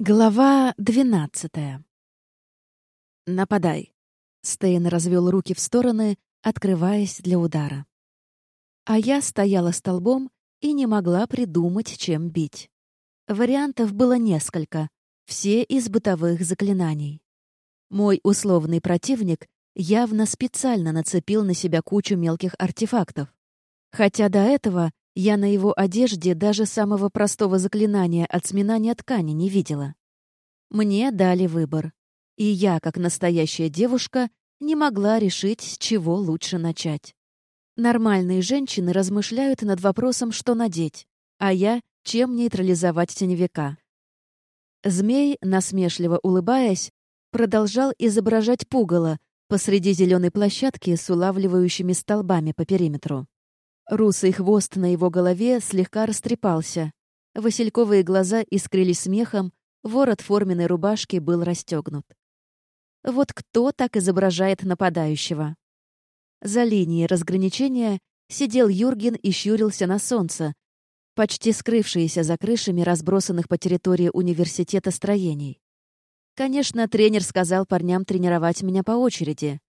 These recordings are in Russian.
Глава двенадцатая. «Нападай!» Стейн развел руки в стороны, открываясь для удара. А я стояла столбом и не могла придумать, чем бить. Вариантов было несколько, все из бытовых заклинаний. Мой условный противник явно специально нацепил на себя кучу мелких артефактов. Хотя до этого я на его одежде даже самого простого заклинания от сминания ткани не видела. Мне дали выбор. И я, как настоящая девушка, не могла решить, с чего лучше начать. Нормальные женщины размышляют над вопросом, что надеть, а я — чем нейтрализовать теневика. Змей, насмешливо улыбаясь, продолжал изображать пугало посреди зеленой площадки с улавливающими столбами по периметру. Русый хвост на его голове слегка растрепался. Васильковые глаза искрились смехом, ворот форменной рубашки был расстегнут. Вот кто так изображает нападающего? За линией разграничения сидел Юрген и щурился на солнце, почти скрывшиеся за крышами разбросанных по территории университета строений. Конечно, тренер сказал парням тренировать меня по очереди,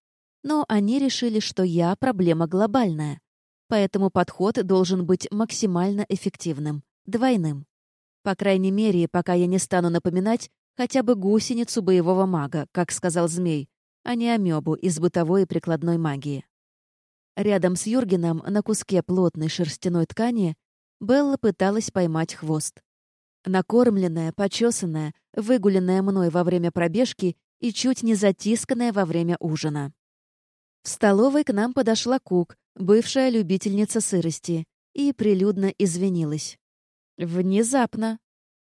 но они решили, что я проблема глобальная поэтому подход должен быть максимально эффективным, двойным. По крайней мере, пока я не стану напоминать хотя бы гусеницу боевого мага, как сказал змей, а не амебу из бытовой и прикладной магии. Рядом с Юргеном на куске плотной шерстяной ткани Белла пыталась поймать хвост. Накормленная, почесанная, выгуленная мной во время пробежки и чуть не затисканная во время ужина. В столовой к нам подошла Кук, бывшая любительница сырости, и прилюдно извинилась. Внезапно.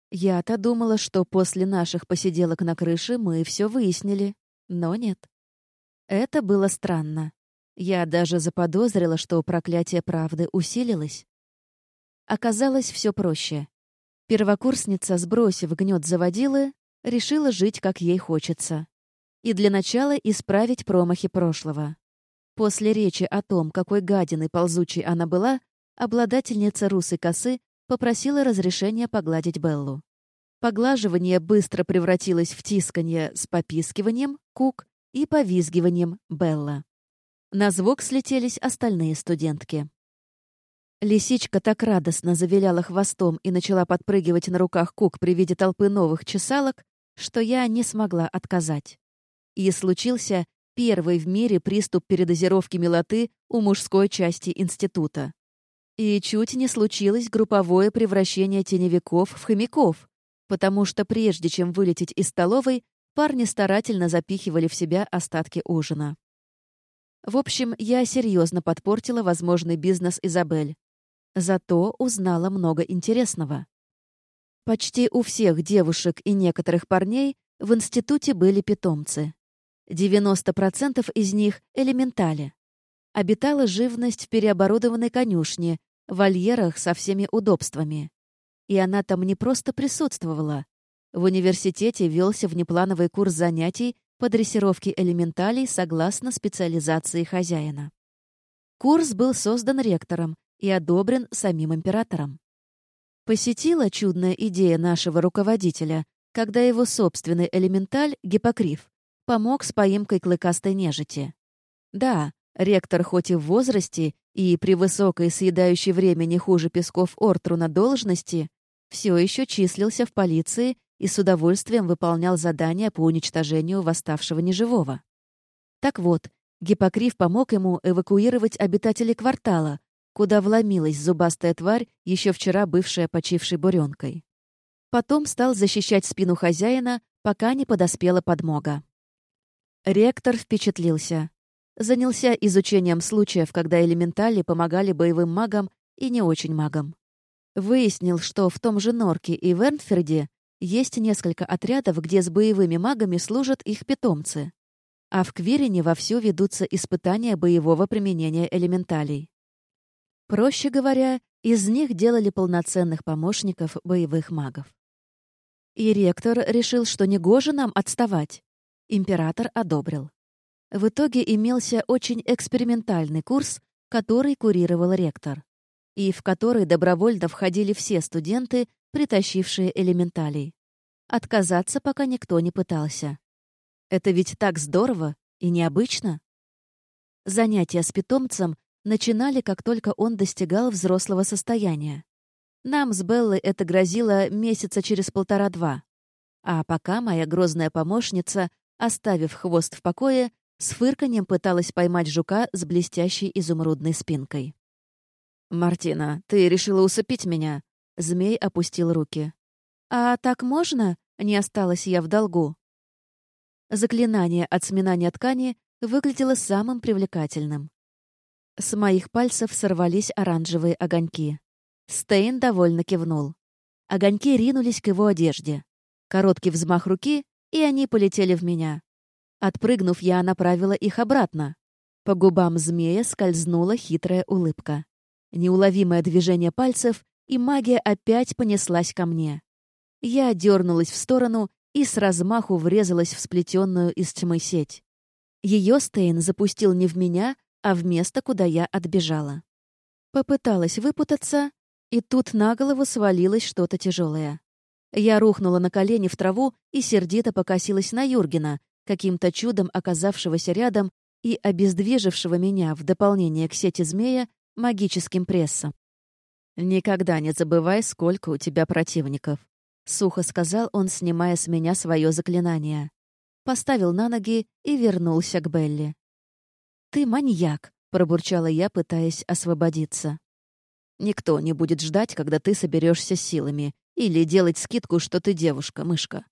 Я-то думала, что после наших посиделок на крыше мы все выяснили, но нет. Это было странно. Я даже заподозрила, что проклятие правды усилилось. Оказалось все проще. Первокурсница, сбросив гнет заводилы, решила жить, как ей хочется. И для начала исправить промахи прошлого. После речи о том, какой гадиной ползучей она была, обладательница русой косы попросила разрешения погладить Беллу. Поглаживание быстро превратилось в тисканье с попискиванием «Кук» и повизгиванием «Белла». На звук слетелись остальные студентки. Лисичка так радостно завиляла хвостом и начала подпрыгивать на руках Кук при виде толпы новых чесалок, что я не смогла отказать. И случился Первый в мире приступ передозировки милоты у мужской части института. И чуть не случилось групповое превращение теневиков в хомяков, потому что прежде чем вылететь из столовой, парни старательно запихивали в себя остатки ужина. В общем, я серьезно подпортила возможный бизнес Изабель. Зато узнала много интересного. Почти у всех девушек и некоторых парней в институте были питомцы. 90% из них — элементали. Обитала живность в переоборудованной конюшне, в вольерах со всеми удобствами. И она там не просто присутствовала. В университете велся внеплановый курс занятий по дрессировке элементалей согласно специализации хозяина. Курс был создан ректором и одобрен самим императором. Посетила чудная идея нашего руководителя, когда его собственный элементаль, гипокрив, помог с поимкой клыкастой нежити. Да, ректор хоть и в возрасте и при высокой съедающей время не хуже песков Ортру на должности, все еще числился в полиции и с удовольствием выполнял задания по уничтожению восставшего неживого. Так вот, Гиппокрив помог ему эвакуировать обитателей квартала, куда вломилась зубастая тварь, еще вчера бывшая почившей буренкой. Потом стал защищать спину хозяина, пока не подоспела подмога. Ректор впечатлился. Занялся изучением случаев, когда элементали помогали боевым магам и не очень магам. Выяснил, что в том же Норке и Вернферде есть несколько отрядов, где с боевыми магами служат их питомцы. А в Квирине вовсю ведутся испытания боевого применения элементалей. Проще говоря, из них делали полноценных помощников боевых магов. И ректор решил, что негоже нам отставать. Император одобрил. В итоге имелся очень экспериментальный курс, который курировал ректор, и в который добровольно входили все студенты, притащившие элементалей. отказаться пока никто не пытался. Это ведь так здорово и необычно. Занятия с питомцем начинали, как только он достигал взрослого состояния. Нам с Беллой это грозило месяца через полтора-два. А пока моя грозная помощница, оставив хвост в покое, с фырканьем пыталась поймать жука с блестящей изумрудной спинкой. «Мартина, ты решила усыпить меня?» Змей опустил руки. «А так можно?» — не осталась я в долгу. Заклинание от сминания ткани выглядело самым привлекательным. С моих пальцев сорвались оранжевые огоньки. Стейн довольно кивнул. Огоньки ринулись к его одежде. Короткий взмах руки, и они полетели в меня. Отпрыгнув, я направила их обратно. По губам змея скользнула хитрая улыбка. Неуловимое движение пальцев, и магия опять понеслась ко мне. Я дернулась в сторону и с размаху врезалась в сплетенную из тьмы сеть. Ее Стейн запустил не в меня, а в место, куда я отбежала. Попыталась выпутаться, и тут на голову свалилось что-то тяжелое. Я рухнула на колени в траву и сердито покосилась на Юргена, каким-то чудом оказавшегося рядом и обездвижившего меня в дополнение к сети змея магическим прессом. «Никогда не забывай, сколько у тебя противников», — сухо сказал он, снимая с меня свое заклинание. Поставил на ноги и вернулся к Белли. «Ты маньяк», — пробурчала я, пытаясь освободиться. «Никто не будет ждать, когда ты соберешься силами, или делать скидку, что ты девушка, мышка.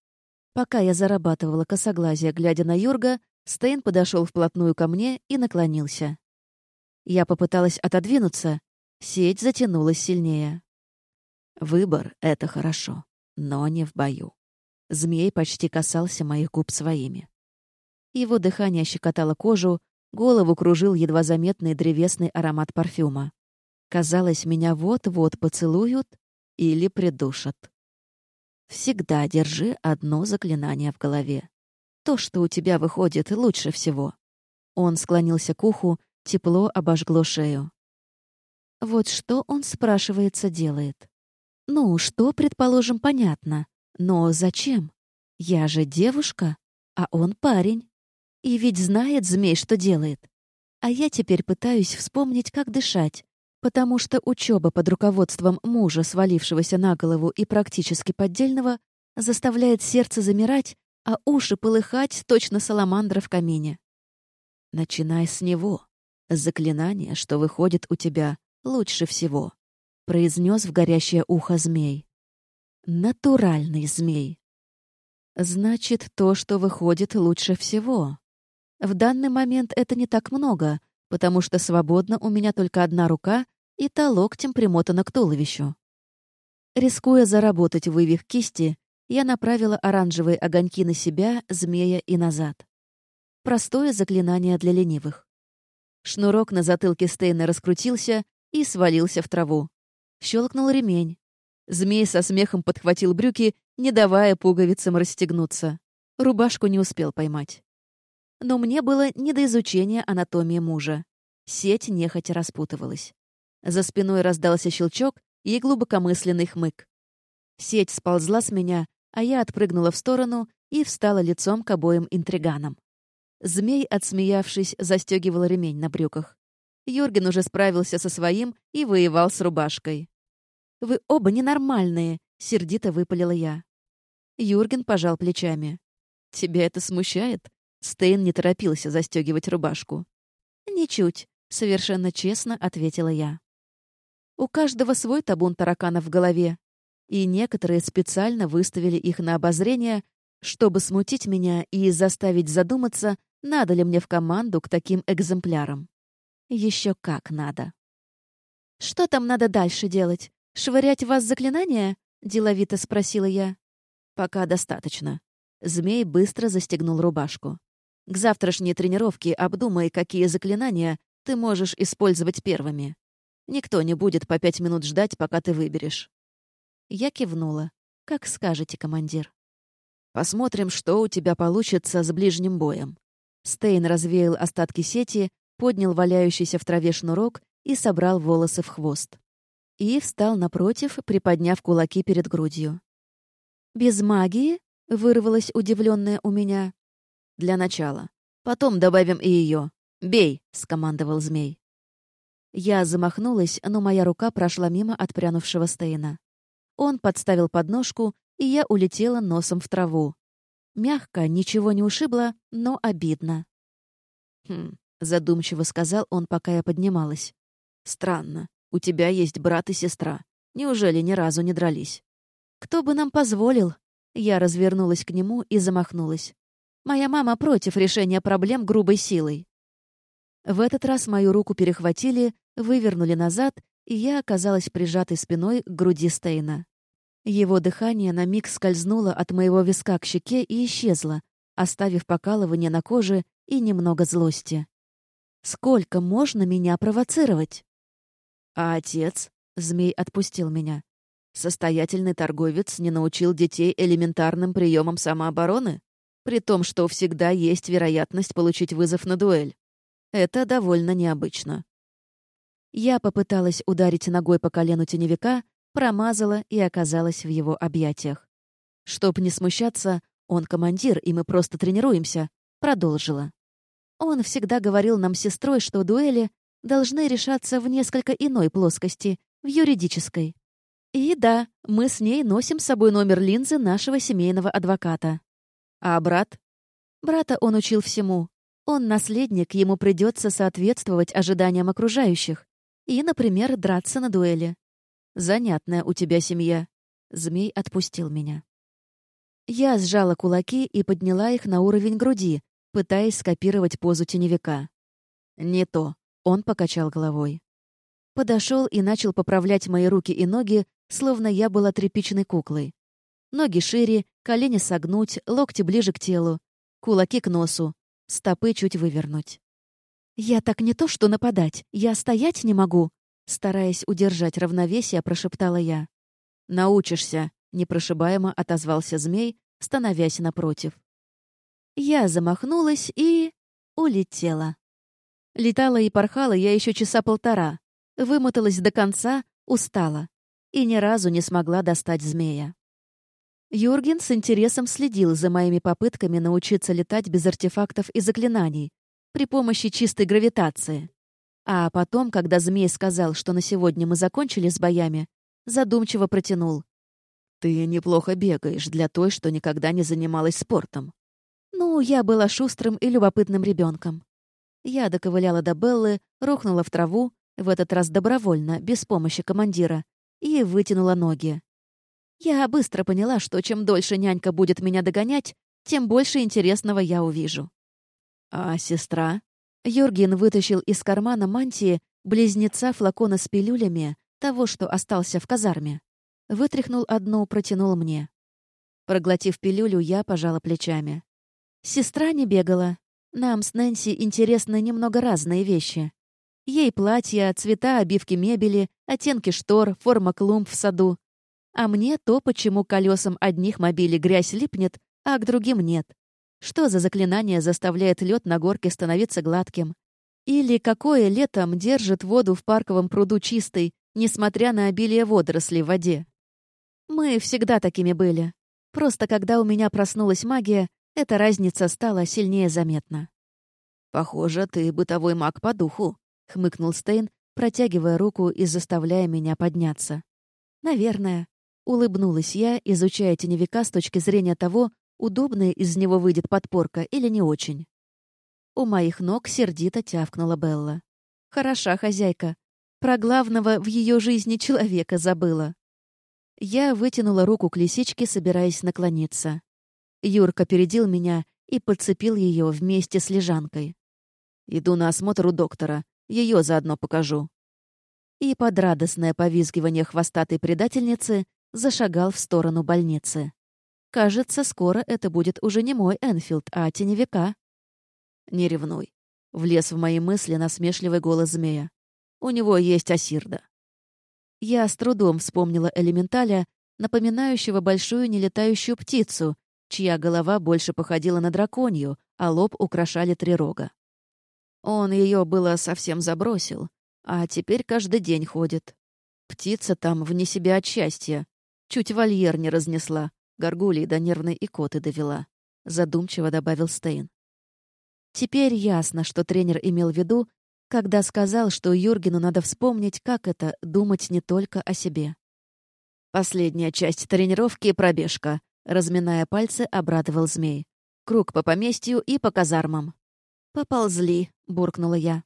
Пока я зарабатывала косоглазие, глядя на Юрга, Стейн подошел вплотную ко мне и наклонился. Я попыталась отодвинуться, сеть затянулась сильнее. Выбор — это хорошо, но не в бою. Змей почти касался моих губ своими. Его дыхание щекотало кожу, голову кружил едва заметный древесный аромат парфюма. Казалось, меня вот-вот поцелуют или придушат. Всегда держи одно заклинание в голове. То, что у тебя выходит лучше всего. Он склонился к уху, тепло обожгло шею. Вот что он, спрашивается, делает. Ну, что, предположим, понятно. Но зачем? Я же девушка, а он парень. И ведь знает змей, что делает. А я теперь пытаюсь вспомнить, как дышать, потому что учеба под руководством мужа, свалившегося на голову и практически поддельного, заставляет сердце замирать, а уши полыхать точно саламандра в камине. Начинай с него. Заклинание, что выходит у тебя, лучше всего, произнес в горящее ухо змей. Натуральный змей. Значит, то, что выходит лучше всего. В данный момент это не так много, потому что свободна у меня только одна рука, и та локтем примотана к туловищу. Рискуя заработать вывих кисти, я направила оранжевые огоньки на себя, змея и назад. Простое заклинание для ленивых. Шнурок на затылке Стейна раскрутился и свалился в траву. Щелкнул ремень. Змей со смехом подхватил брюки, не давая пуговицам расстегнуться. Рубашку не успел поймать. Но мне было не до изучения анатомии мужа. Сеть нехотя распутывалась. За спиной раздался щелчок и глубокомысленный хмык. Сеть сползла с меня, а я отпрыгнула в сторону и встала лицом к обоим интриганам. Змей, отсмеявшись, застегивал ремень на брюках. Юрген уже справился со своим и воевал с рубашкой. «Вы оба ненормальные!» — сердито выпалила я. Юрген пожал плечами. «Тебя это смущает?» Стейн не торопился застегивать рубашку. «Ничуть», — совершенно честно ответила я. У каждого свой табун тараканов в голове, и некоторые специально выставили их на обозрение, чтобы смутить меня и заставить задуматься, надо ли мне в команду к таким экземплярам. Еще как надо. «Что там надо дальше делать? Швырять вас заклинания?» — деловито спросила я. «Пока достаточно». Змей быстро застегнул рубашку. «К завтрашней тренировке обдумай, какие заклинания ты можешь использовать первыми. Никто не будет по пять минут ждать, пока ты выберешь». Я кивнула. «Как скажете, командир». «Посмотрим, что у тебя получится с ближним боем». Стейн развеял остатки сети, поднял валяющийся в траве шнурок и собрал волосы в хвост. И встал напротив, приподняв кулаки перед грудью. «Без магии?» — вырвалась удивленная у меня. «Для начала. Потом добавим и ее. Бей!» — скомандовал змей. Я замахнулась, но моя рука прошла мимо отпрянувшего Стейна. Он подставил подножку, и я улетела носом в траву. Мягко, ничего не ушибло, но обидно. «Хм», — задумчиво сказал он, пока я поднималась. «Странно. У тебя есть брат и сестра. Неужели ни разу не дрались?» «Кто бы нам позволил?» Я развернулась к нему и замахнулась. «Моя мама против решения проблем грубой силой». В этот раз мою руку перехватили, вывернули назад, и я оказалась прижатой спиной к груди Стейна. Его дыхание на миг скользнуло от моего виска к щеке и исчезло, оставив покалывание на коже и немного злости. «Сколько можно меня провоцировать?» «А отец?» — змей отпустил меня. Состоятельный торговец не научил детей элементарным приемам самообороны, при том, что всегда есть вероятность получить вызов на дуэль. Это довольно необычно. Я попыталась ударить ногой по колену теневика, промазала и оказалась в его объятиях. Чтоб не смущаться, он командир, и мы просто тренируемся, продолжила. Он всегда говорил нам с сестрой, что дуэли должны решаться в несколько иной плоскости, в юридической. И да, мы с ней носим с собой номер линзы нашего семейного адвоката. А брат? Брата он учил всему. Он наследник, ему придется соответствовать ожиданиям окружающих. И, например, драться на дуэли. Занятная у тебя семья. Змей отпустил меня. Я сжала кулаки и подняла их на уровень груди, пытаясь скопировать позу теневика. «Не то», — он покачал головой. Подошел и начал поправлять мои руки и ноги, словно я была тряпичной куклой. Ноги шире, колени согнуть, локти ближе к телу, кулаки к носу, стопы чуть вывернуть. «Я так не то что нападать, я стоять не могу», стараясь удержать равновесие, прошептала я. «Научишься», — непрошибаемо отозвался змей, становясь напротив. Я замахнулась и... улетела. Летала и порхала я еще часа полтора, вымоталась до конца, устала и ни разу не смогла достать змея. Юрген с интересом следил за моими попытками научиться летать без артефактов и заклинаний, при помощи чистой гравитации. А потом, когда змей сказал, что на сегодня мы закончили с боями, задумчиво протянул. «Ты неплохо бегаешь для той, что никогда не занималась спортом». Ну, я была шустрым и любопытным ребенком. Я доковыляла до Беллы, рухнула в траву, в этот раз добровольно, без помощи командира, и вытянула ноги. Я быстро поняла, что чем дольше нянька будет меня догонять, тем больше интересного я увижу. А сестра? Юрген вытащил из кармана мантии близнеца флакона с пилюлями, того, что остался в казарме. Вытряхнул одну, протянул мне. Проглотив пилюлю, я пожала плечами. Сестра не бегала. Нам с Нэнси интересны немного разные вещи. Ей платья, цвета обивки мебели, оттенки штор, форма клумб в саду. А мне то, почему колесам одних мобилей грязь липнет, а к другим нет. Что за заклинание заставляет лед на горке становиться гладким? Или какое летом держит воду в парковом пруду чистой, несмотря на обилие водорослей в воде? Мы всегда такими были. Просто когда у меня проснулась магия, эта разница стала сильнее заметна. «Похоже, ты бытовой маг по духу», — хмыкнул Стейн, протягивая руку и заставляя меня подняться. «Наверное». Улыбнулась я, изучая теневика с точки зрения того, удобная из него выйдет подпорка или не очень. У моих ног сердито тявкнула Белла. «Хороша хозяйка. Про главного в ее жизни человека забыла». Я вытянула руку к лисичке, собираясь наклониться. Юрка опередил меня и подцепил ее вместе с лежанкой. «Иду на осмотр у доктора. Ее заодно покажу». И под радостное повизгивание хвостатой предательницы зашагал в сторону больницы. Кажется, скоро это будет уже не мой Энфилд, а теневика. «Не ревнуй», — влез в мои мысли насмешливый голос змея. «У него есть Асирда». Я с трудом вспомнила элементаля, напоминающего большую нелетающую птицу, чья голова больше походила на драконью, а лоб украшали три рога. Он ее было совсем забросил, а теперь каждый день ходит. Птица там вне себя от счастья. Чуть вольер не разнесла, Горгулей до нервной икоты довела», — задумчиво добавил Стейн. Теперь ясно, что тренер имел в виду, когда сказал, что Юргену надо вспомнить, как это — думать не только о себе. «Последняя часть тренировки — пробежка», — разминая пальцы, обрадовал змей. «Круг по поместью и по казармам». «Поползли», — буркнула я.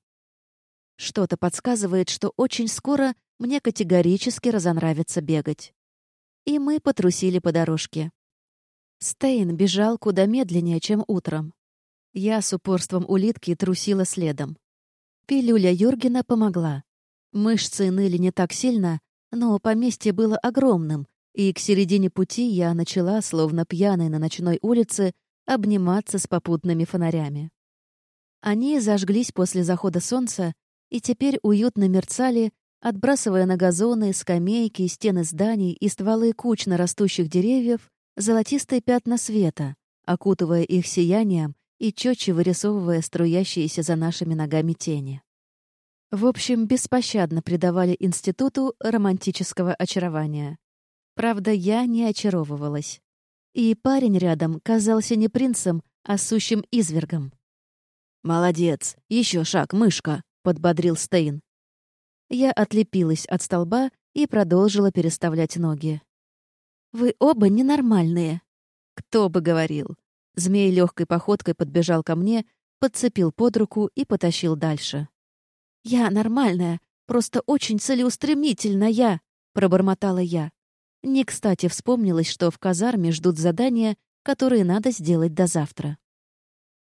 Что-то подсказывает, что очень скоро мне категорически разонравится бегать. И мы потрусили по дорожке. Стейн бежал куда медленнее, чем утром. Я с упорством улитки трусила следом. Пилюля Юргена помогла. Мышцы ныли не так сильно, но поместье было огромным, и к середине пути я начала, словно пьяной на ночной улице, обниматься с попутными фонарями. Они зажглись после захода солнца и теперь уютно мерцали, отбрасывая на газоны, скамейки, стены зданий и стволы кучно растущих деревьев золотистые пятна света, окутывая их сиянием и четче вырисовывая струящиеся за нашими ногами тени. В общем, беспощадно придавали институту романтического очарования. Правда, я не очаровывалась. И парень рядом казался не принцем, а сущим извергом. «Молодец! Еще шаг, мышка!» — подбодрил Стейн. Я отлепилась от столба и продолжила переставлять ноги. «Вы оба ненормальные!» «Кто бы говорил!» Змей легкой походкой подбежал ко мне, подцепил под руку и потащил дальше. «Я нормальная, просто очень целеустремительная», — пробормотала я. Не кстати вспомнилось, что в казарме ждут задания, которые надо сделать до завтра.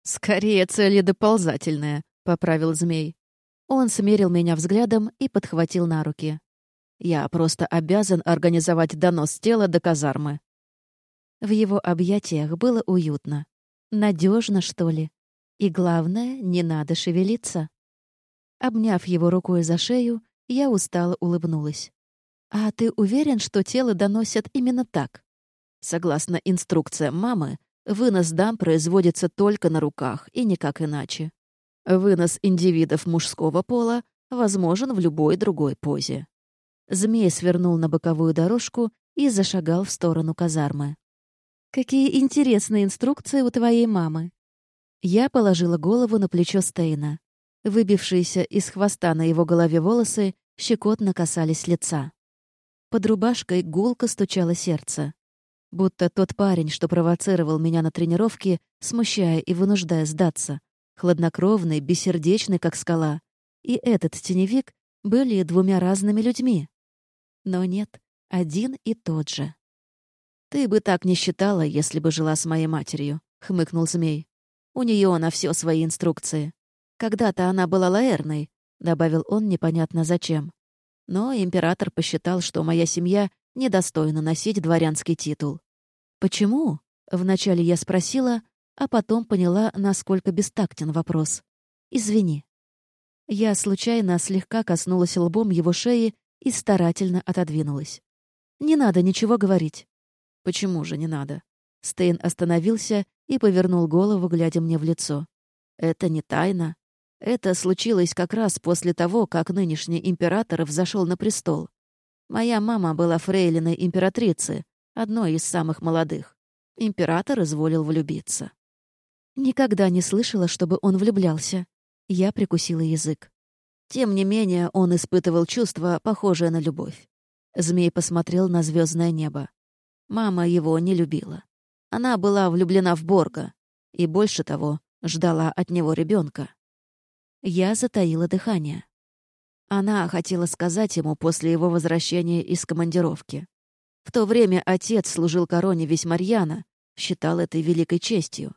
«Скорее целедоползательная», — поправил змей. Он смерил меня взглядом и подхватил на руки. «Я просто обязан организовать донос тела до казармы. В его объятиях было уютно. Надежно, что ли. И главное, не надо шевелиться. Обняв его рукой за шею, я устало улыбнулась. «А ты уверен, что тело доносят именно так?» Согласно инструкциям мамы, вынос дам производится только на руках и никак иначе. Вынос индивидов мужского пола возможен в любой другой позе. Змей свернул на боковую дорожку и зашагал в сторону казармы. Какие интересные инструкции у твоей мамы. Я положила голову на плечо Стейна. Выбившиеся из хвоста на его голове волосы щекотно касались лица. Под рубашкой гулко стучало сердце. Будто тот парень, что провоцировал меня на тренировке, смущая и вынуждая сдаться. Хладнокровный, бессердечный, как скала. И этот теневик были двумя разными людьми. Но нет, один и тот же. «Ты бы так не считала, если бы жила с моей матерью», — хмыкнул змей. «У нее на все свои инструкции. Когда-то она была лаэрной», — добавил он непонятно зачем. Но император посчитал, что моя семья недостойна носить дворянский титул. «Почему?» — вначале я спросила, а потом поняла, насколько бестактен вопрос. «Извини». Я случайно слегка коснулась лбом его шеи и старательно отодвинулась. «Не надо ничего говорить. Почему же не надо? Стейн остановился и повернул голову, глядя мне в лицо. Это не тайна. Это случилось как раз после того, как нынешний император взошел на престол. Моя мама была фрейлиной императрицы, одной из самых молодых. Император изволил влюбиться. Никогда не слышала, чтобы он влюблялся. Я прикусила язык. Тем не менее, он испытывал чувство, похожее на любовь. Змей посмотрел на звездное небо. Мама его не любила. Она была влюблена в Борга и, больше того, ждала от него ребенка. Я затаила дыхание. Она хотела сказать ему после его возвращения из командировки. В то время отец служил короне весь Марьяна, считал этой великой честью.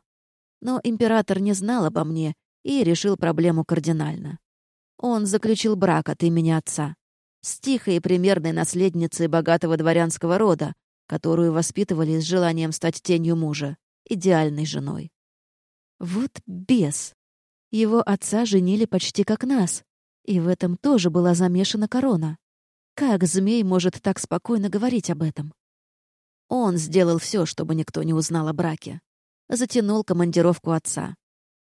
Но император не знал обо мне и решил проблему кардинально. Он заключил брак от имени отца с тихой и примерной наследницей богатого дворянского рода, которую воспитывали с желанием стать тенью мужа, идеальной женой. Вот бес! Его отца женили почти как нас, и в этом тоже была замешана корона. Как змей может так спокойно говорить об этом? Он сделал все, чтобы никто не узнал о браке. Затянул командировку отца.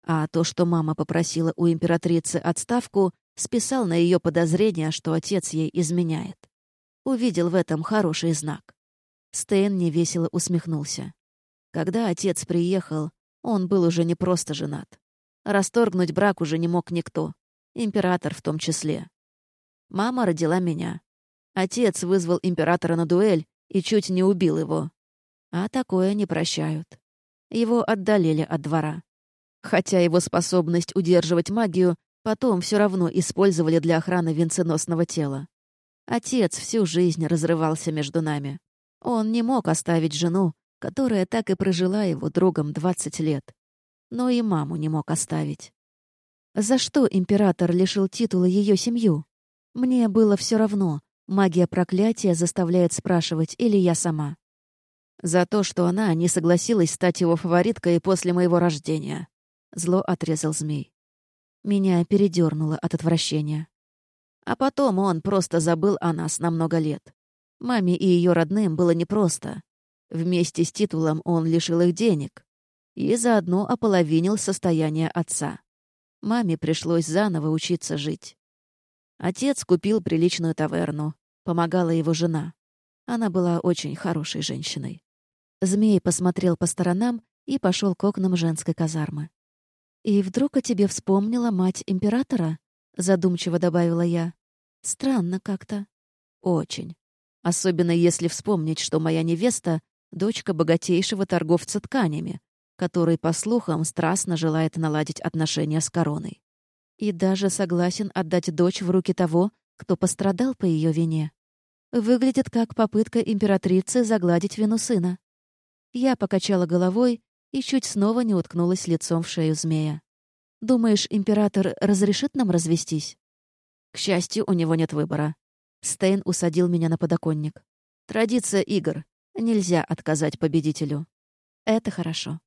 А то, что мама попросила у императрицы отставку, списал на ее подозрение, что отец ей изменяет. Увидел в этом хороший знак. Стэн невесело усмехнулся. Когда отец приехал, он был уже не просто женат. Расторгнуть брак уже не мог никто. Император в том числе. Мама родила меня. Отец вызвал императора на дуэль и чуть не убил его. А такое не прощают. Его отдалили от двора. Хотя его способность удерживать магию потом все равно использовали для охраны венценосного тела. Отец всю жизнь разрывался между нами. Он не мог оставить жену, которая так и прожила его другом 20 лет. Но и маму не мог оставить. За что император лишил титула ее семью? Мне было все равно, магия проклятия заставляет спрашивать или я сама. За то, что она не согласилась стать его фавориткой после моего рождения. Зло отрезал змей. Меня передернуло от отвращения. А потом он просто забыл о нас на много лет. Маме и ее родным было непросто. Вместе с титулом он лишил их денег и заодно ополовинил состояние отца. Маме пришлось заново учиться жить. Отец купил приличную таверну. Помогала его жена. Она была очень хорошей женщиной. Змей посмотрел по сторонам и пошел к окнам женской казармы. «И вдруг о тебе вспомнила мать императора?» — задумчиво добавила я. «Странно как-то». «Очень. Особенно если вспомнить, что моя невеста — дочка богатейшего торговца тканями, который, по слухам, страстно желает наладить отношения с короной. И даже согласен отдать дочь в руки того, кто пострадал по ее вине. Выглядит как попытка императрицы загладить вину сына. Я покачала головой и чуть снова не уткнулась лицом в шею змея. «Думаешь, император разрешит нам развестись?» К счастью, у него нет выбора. Стейн усадил меня на подоконник. «Традиция игр. Нельзя отказать победителю». «Это хорошо».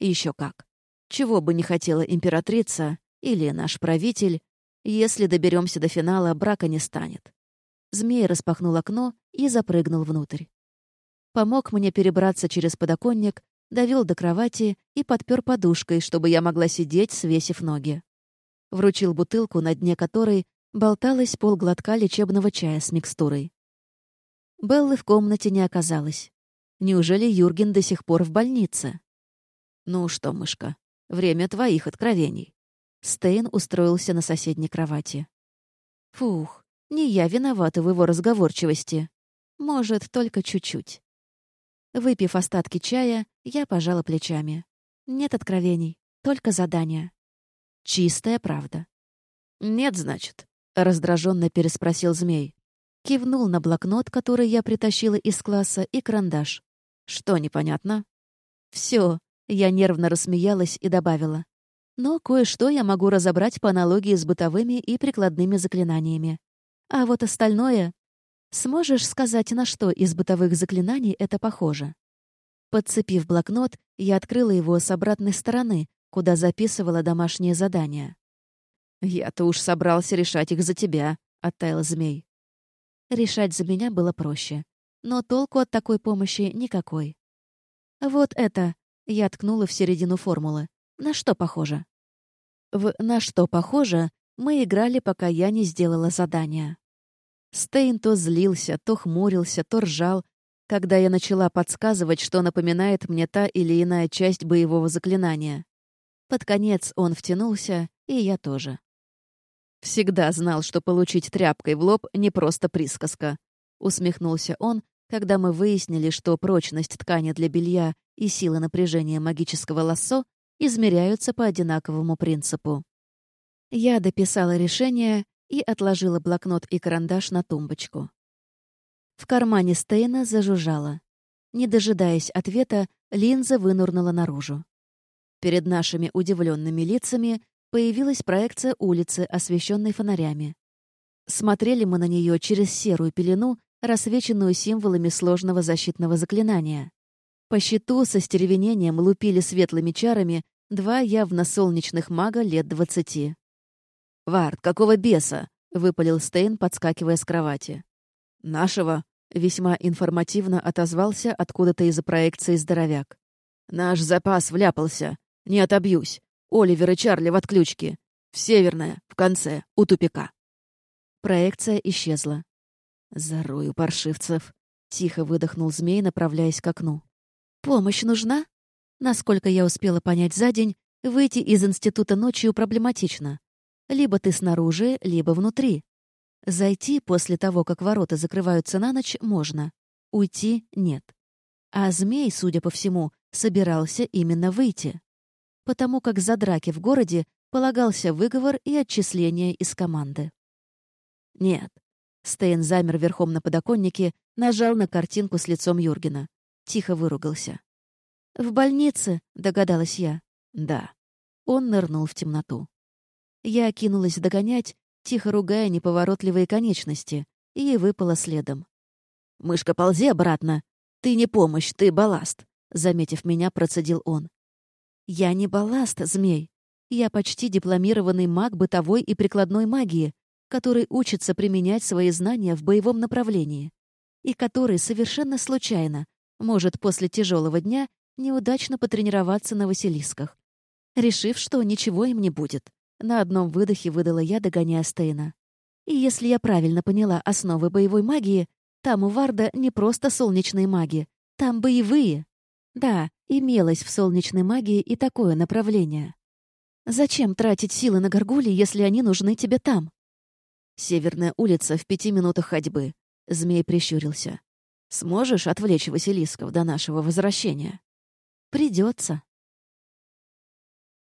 И еще как. Чего бы не хотела императрица или наш правитель, если доберемся до финала, брака не станет. Змей распахнул окно и запрыгнул внутрь. Помог мне перебраться через подоконник довел до кровати и подпер подушкой, чтобы я могла сидеть, свесив ноги. Вручил бутылку, на дне которой болталась полглотка лечебного чая с микстурой. Беллы в комнате не оказалось. Неужели Юрген до сих пор в больнице? Ну что, мышка, время твоих откровений. Стейн устроился на соседней кровати. Фух, не я виновата в его разговорчивости. Может, только чуть-чуть. Выпив остатки чая, я пожала плечами. Нет откровений, только задания. Чистая правда. «Нет, значит», — раздраженно переспросил змей. Кивнул на блокнот, который я притащила из класса, и карандаш. «Что непонятно?» «Все», — я нервно рассмеялась и добавила. «Но кое-что я могу разобрать по аналогии с бытовыми и прикладными заклинаниями. А вот остальное Сможешь сказать, на что из бытовых заклинаний это похоже? Подцепив блокнот, я открыла его с обратной стороны, куда записывала домашние задания. «Я-то уж собрался решать их за тебя», — оттаял змей. Решать за меня было проще. Но толку от такой помощи никакой. «Вот это!» — я ткнула в середину формулы. «На что похоже?» В «на что похоже» мы играли, пока я не сделала задание. Стейн то злился, то хмурился, то ржал, когда я начала подсказывать, что напоминает мне та или иная часть боевого заклинания. Под конец он втянулся, и я тоже. «Всегда знал, что получить тряпкой в лоб — не просто присказка», — усмехнулся он, когда мы выяснили, что прочность ткани для белья и сила напряжения магического лассо измеряются по одинаковому принципу. Я дописала решение и отложила блокнот и карандаш на тумбочку. В кармане Стейна зажужжала. Не дожидаясь ответа, линза вынурнула наружу. Перед нашими удивленными лицами появилась проекция улицы, освещенной фонарями. Смотрели мы на нее через серую пелену, рассвеченную символами сложного защитного заклинания. По щиту со стеревенением лупили светлыми чарами два явно солнечных мага лет двадцати. «Вард, какого беса?» — выпалил Стейн, подскакивая с кровати. «Нашего?» — весьма информативно отозвался откуда-то из-за проекции здоровяк. «Наш запас вляпался. Не отобьюсь. Оливер и Чарли в отключке. В Северное, в конце, у тупика». Проекция исчезла. «Зарою паршивцев», Тихо выдохнул змей, направляясь к окну. «Помощь нужна?» Насколько я успела понять за день, выйти из института ночью проблематично. Либо ты снаружи, либо внутри. Зайти после того, как ворота закрываются на ночь, можно. Уйти — нет. А змей, судя по всему, собирался именно выйти. Потому как за драки в городе полагался выговор и отчисление из команды. Нет. Стейн замер верхом на подоконнике, нажал на картинку с лицом Юргена. Тихо выругался. «В больнице», — догадалась я. «Да». Он нырнул в темноту. Я кинулась догонять, тихо ругая неповоротливые конечности, и выпала следом. «Мышка, ползи обратно! Ты не помощь, ты балласт!» Заметив меня, процедил он. «Я не балласт, змей. Я почти дипломированный маг бытовой и прикладной магии, который учится применять свои знания в боевом направлении, и который совершенно случайно может после тяжелого дня неудачно потренироваться на Василисках, решив, что ничего им не будет. На одном выдохе выдала я, догоняя Стейна. И если я правильно поняла основы боевой магии, там у Варда не просто солнечные маги, там боевые. Да, имелось в солнечной магии и такое направление. Зачем тратить силы на горгули, если они нужны тебе там? Северная улица в пяти минутах ходьбы. Змей прищурился. Сможешь отвлечь Василисков до нашего возвращения? Придется.